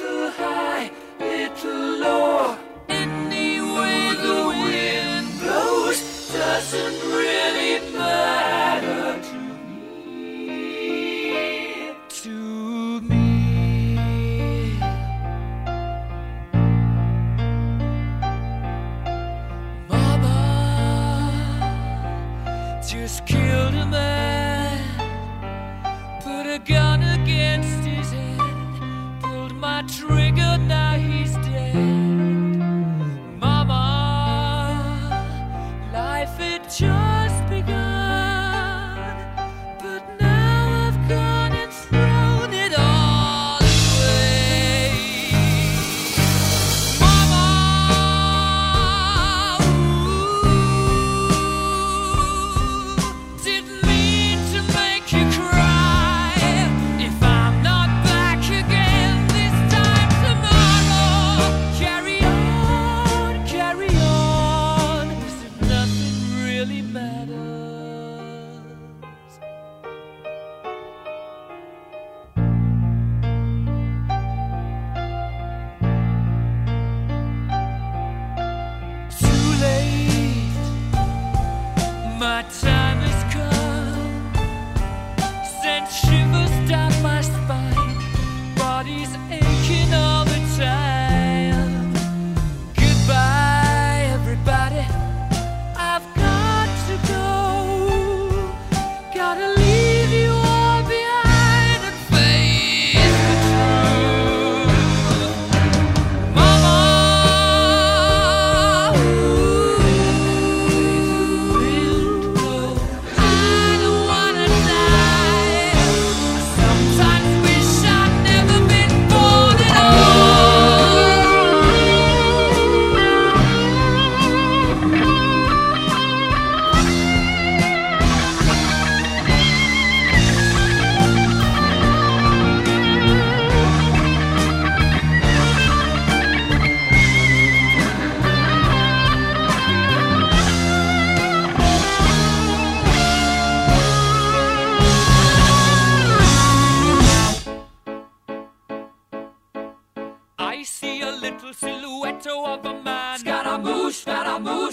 little high, little low. The wind blows doesn't really matter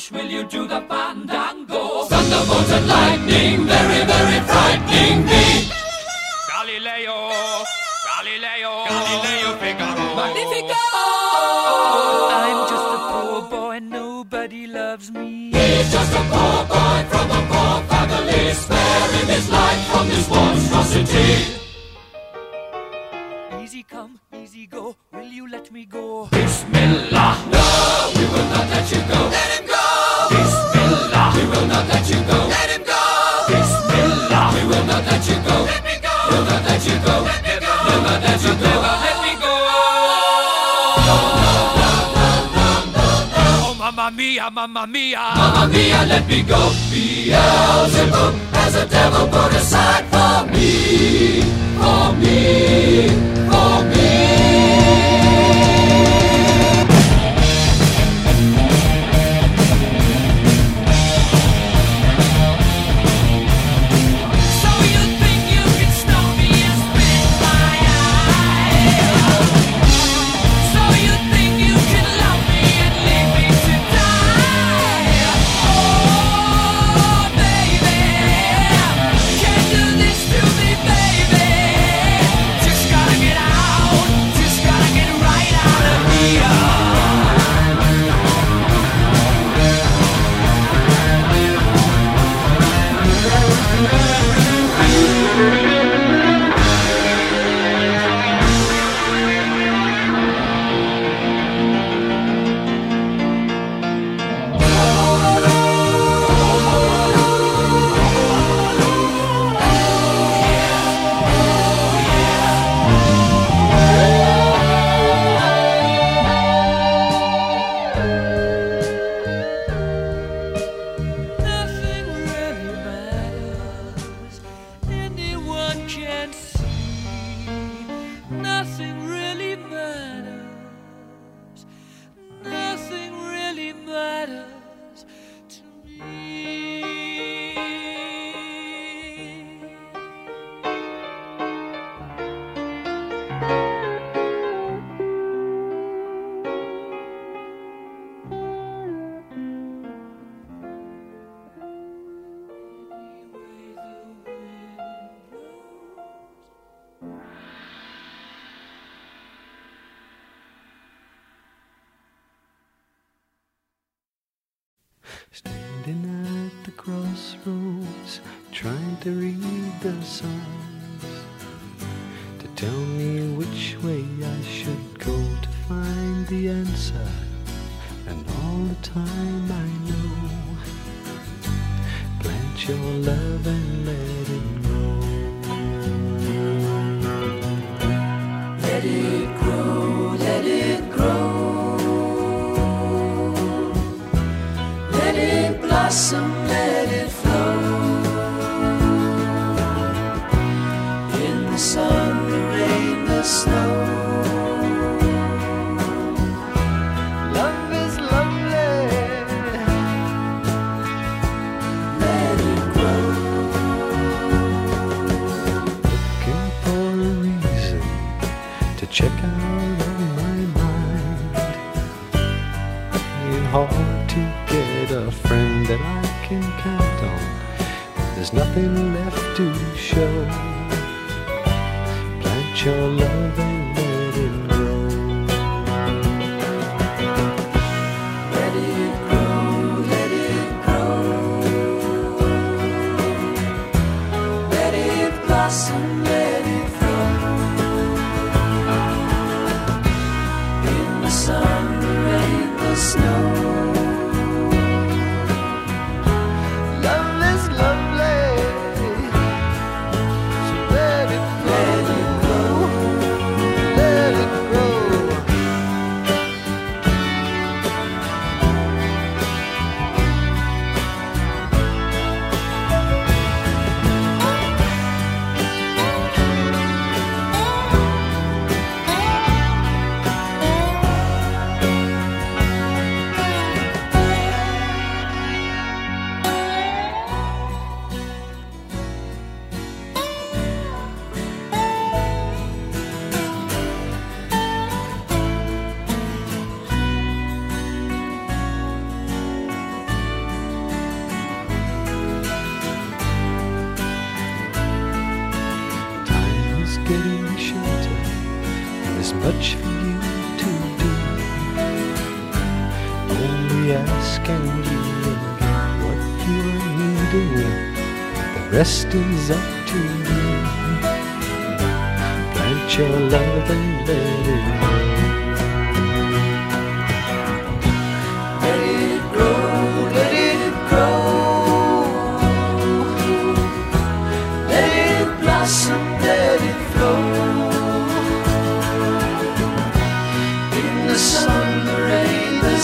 Scaramouche, will you do the fandango? Thunderbolt and lightning, very, very frightening me. Galileo, Galileo, Galileo Figaro. Magnifico! I'm just a poor boy, nobody loves me. He's just a poor boy from a poor family, sparing his life from this monstrosity. Easy come, easy go. Will you let me go? Bismillah. No, we will not let you go. Let him go. Bismillah. We will not let you go. Let him go. Bismillah. We will not let you go. Let me go. We'll not let you go. Let me go. We'll not let you go. Let me go. Oh, mamma mia, mamma mia. Mamma mia, let me go. Beelzebub has a devil put aside for me. For me. For me. Standing at the crossroads, trying to read the signs to tell me which way I should go to find the answer. And all the time I know, plant your love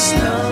snow.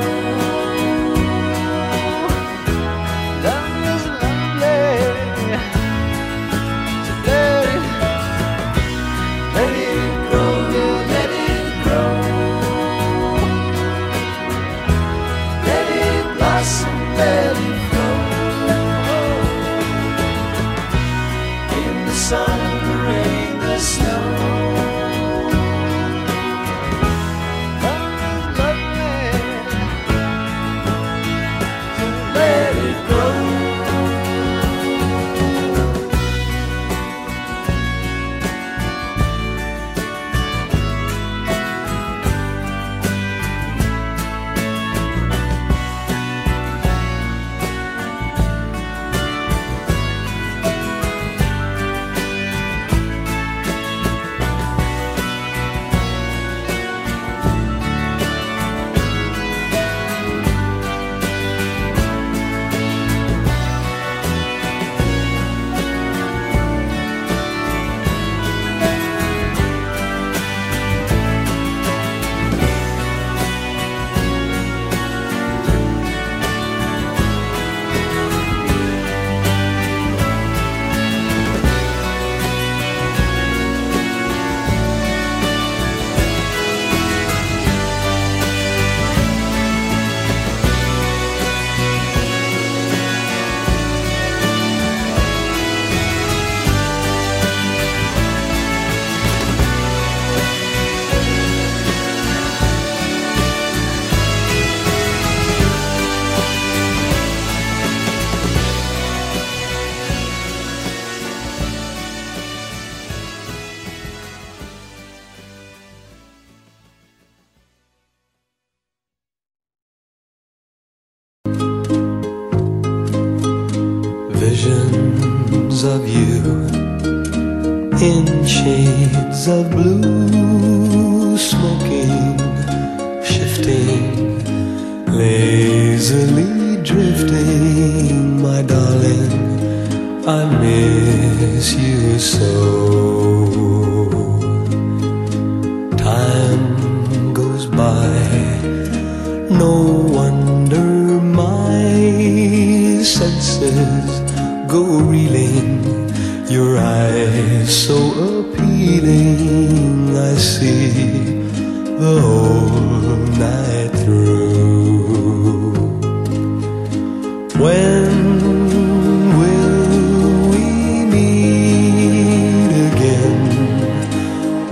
Shades of blue,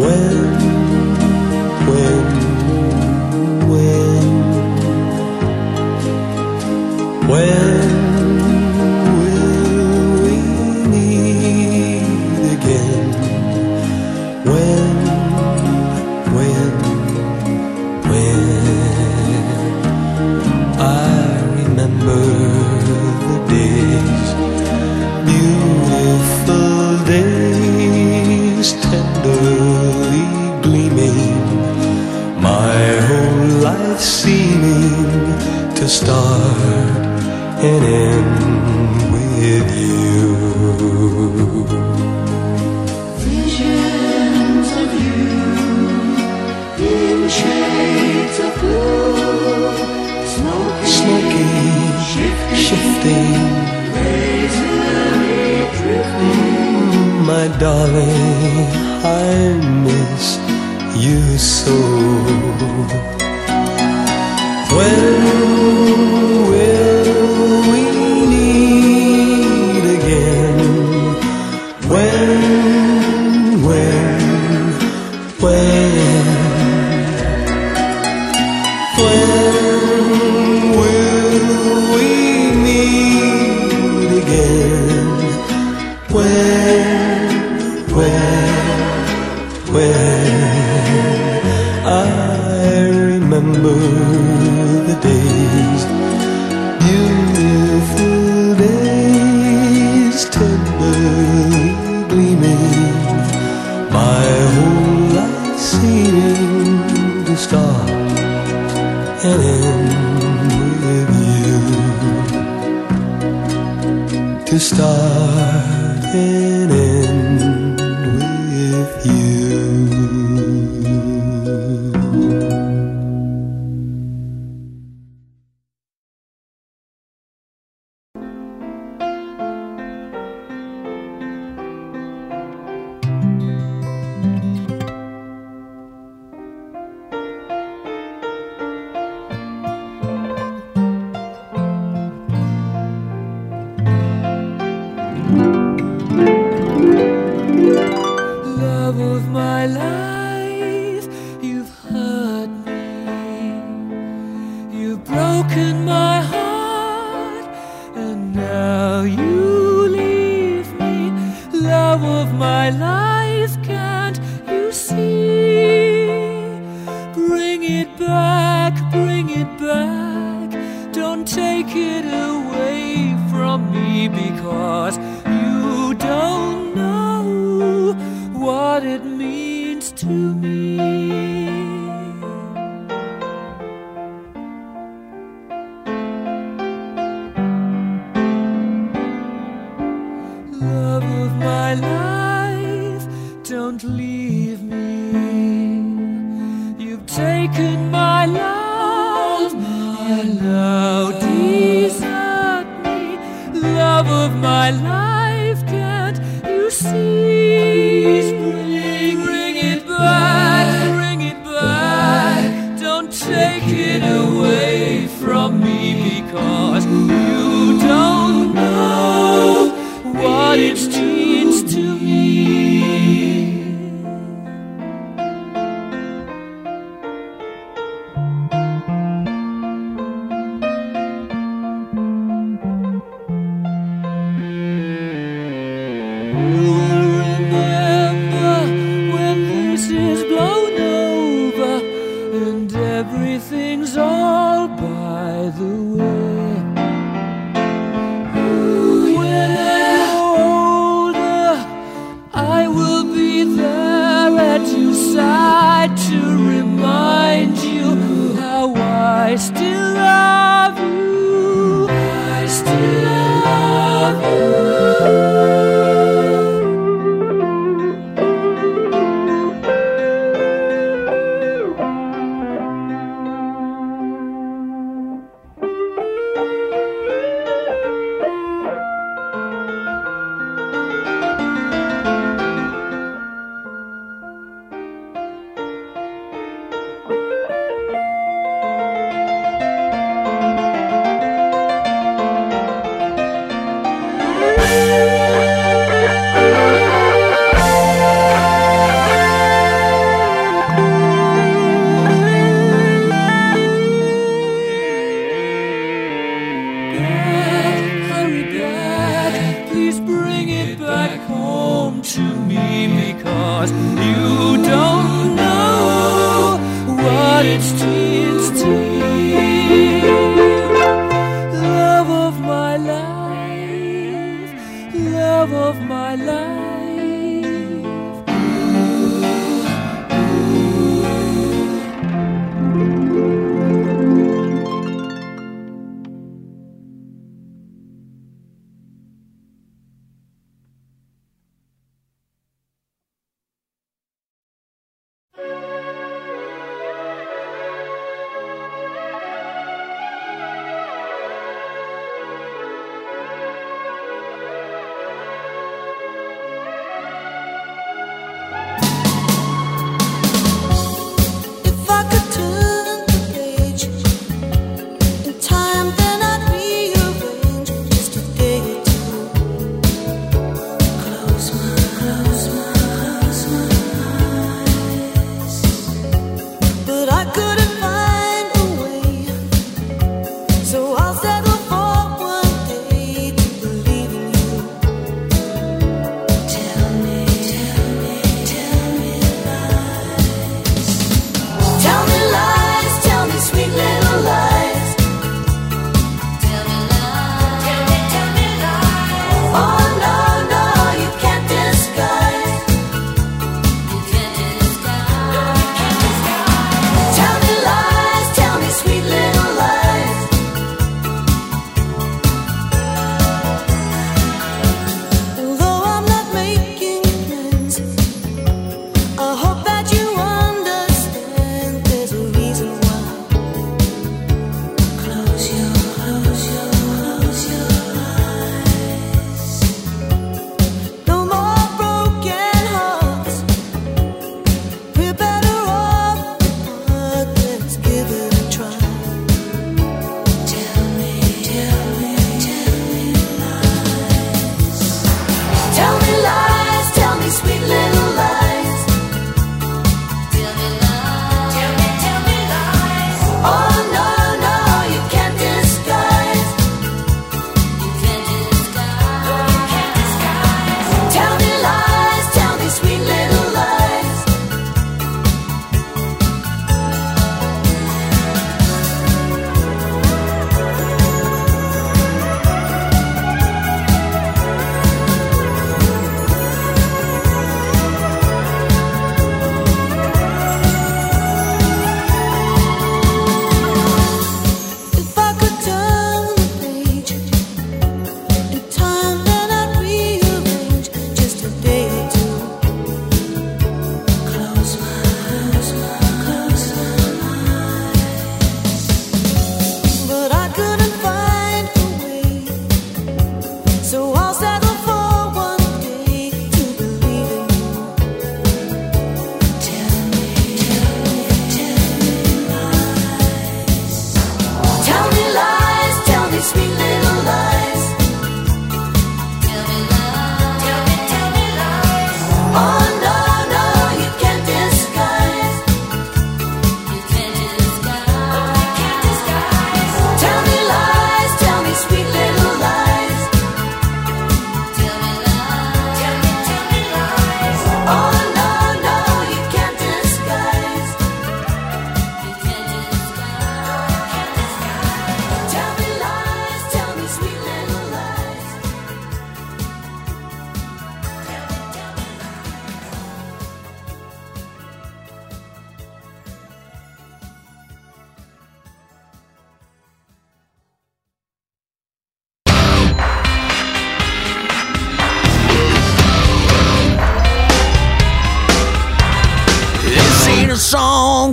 When, when, when?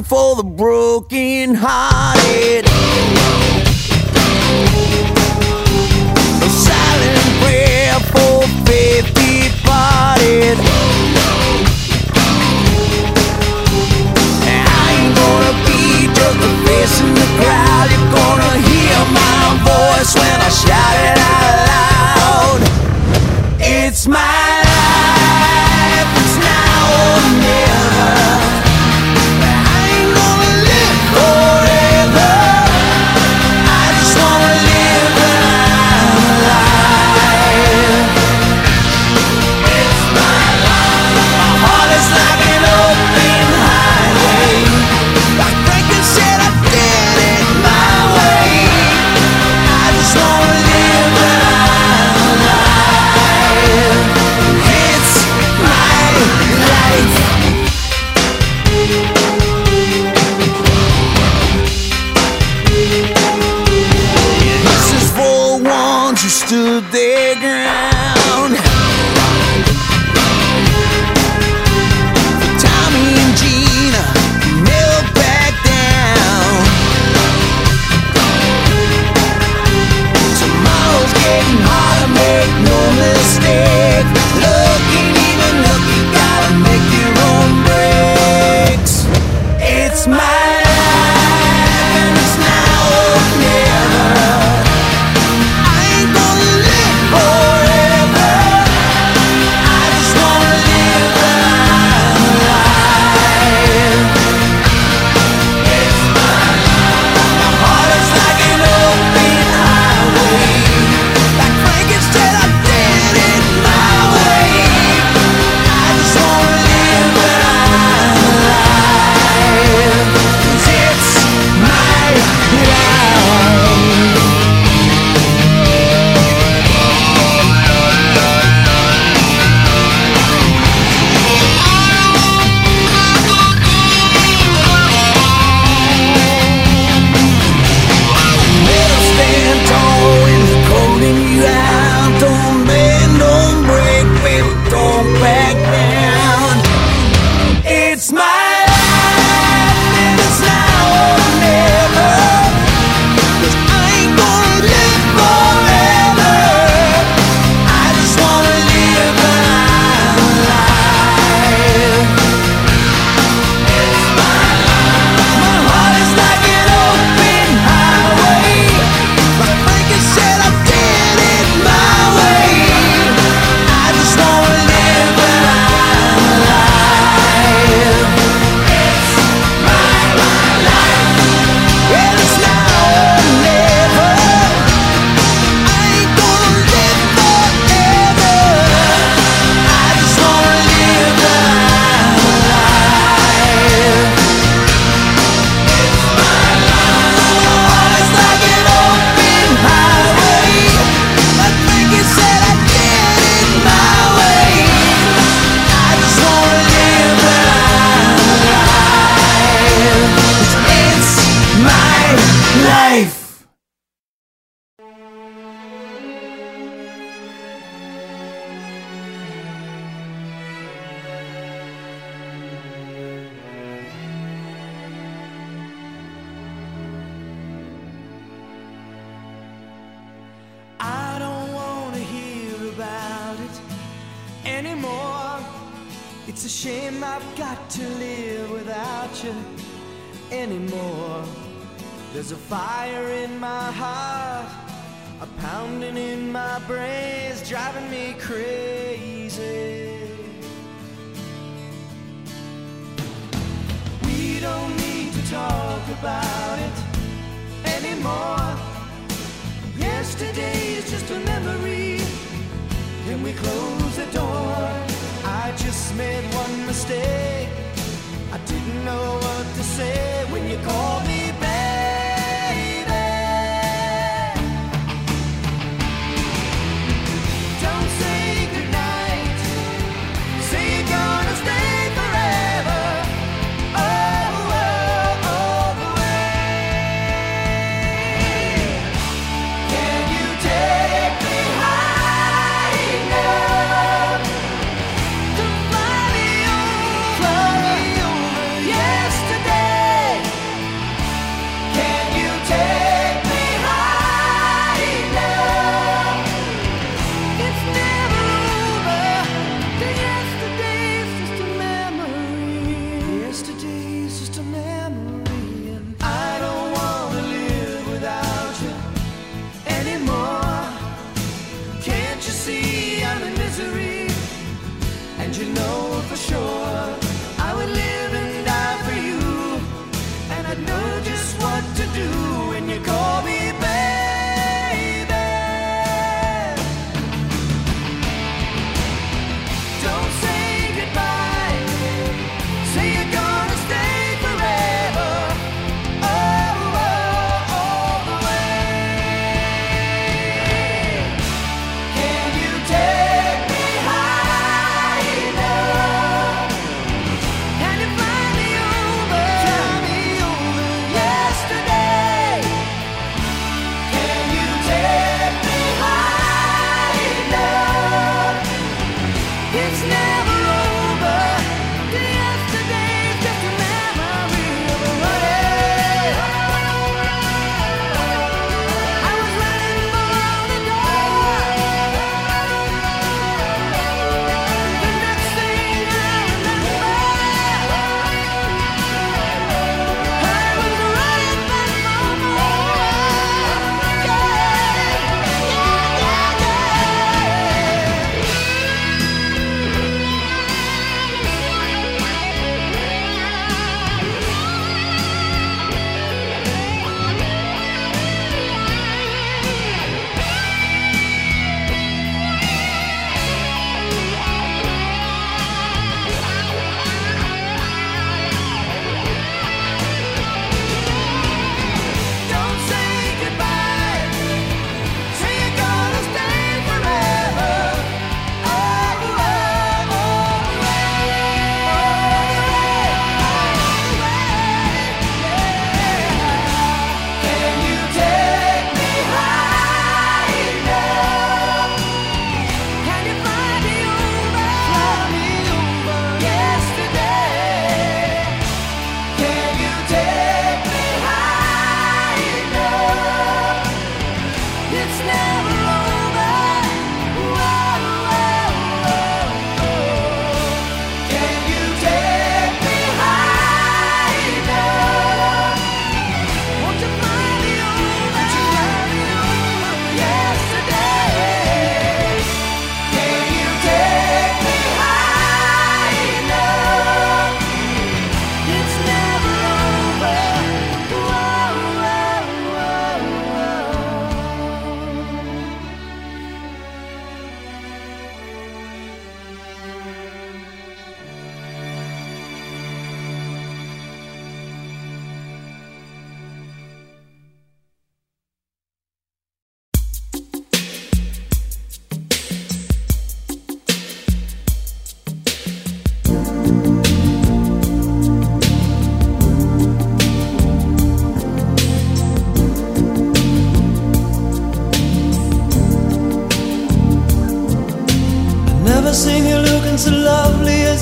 for the broken. It's a shame I've got to live without you anymore. There's a fire in my heart, a pounding in my brains, driving me crazy. We don't need to talk about it anymore. Yesterday is just a memory, Can we close the door just made one mistake. I didn't know what to say when you called me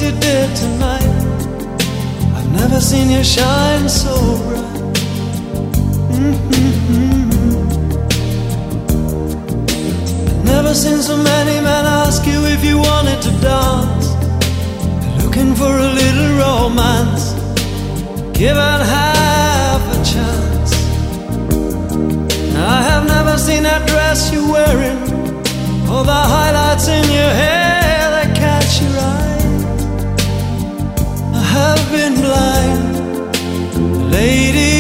you did tonight. I've never seen you shine so bright. Mm-hmm. I've never seen so many men ask you if you wanted to dance. They're looking for a little romance. Give it half a chance. I have never seen that dress you're wearing, or the highlights in your hair that catch your eye. I've been blind, lady.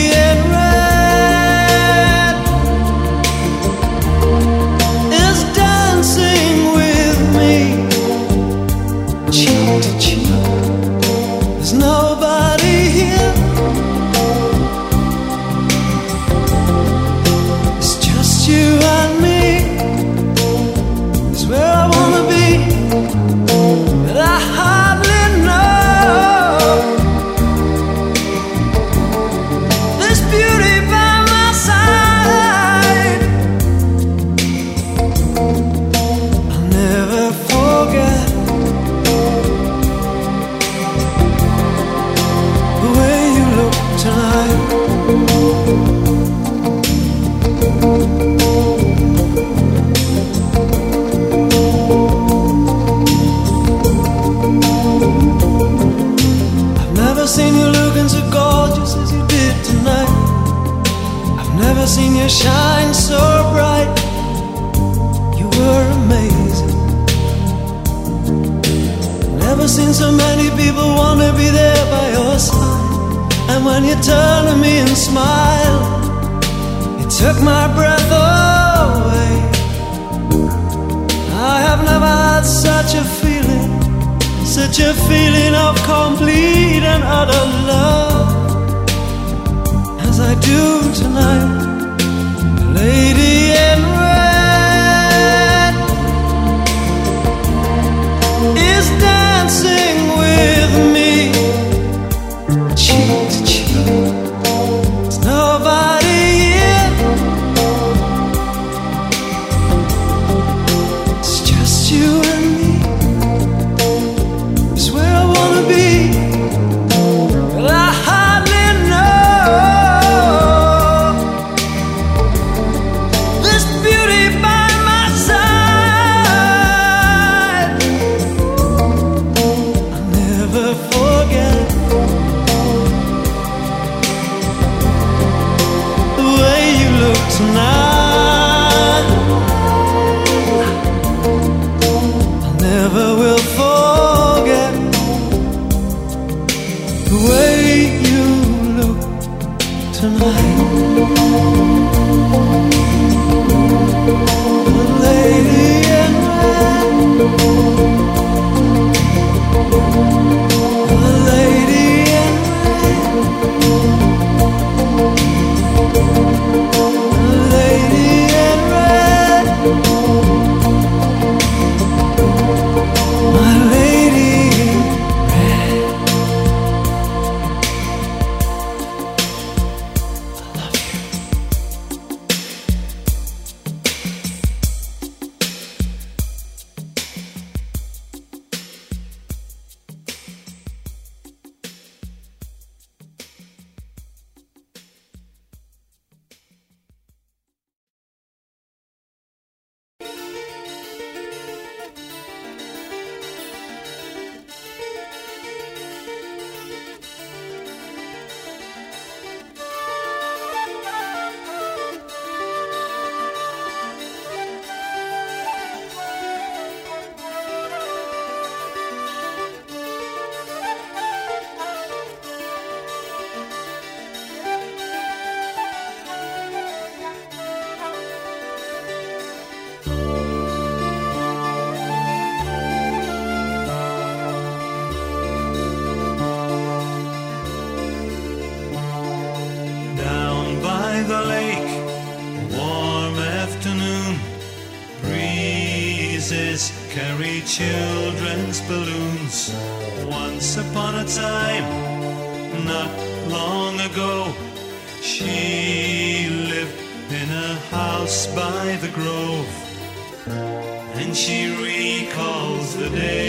And she recalls the day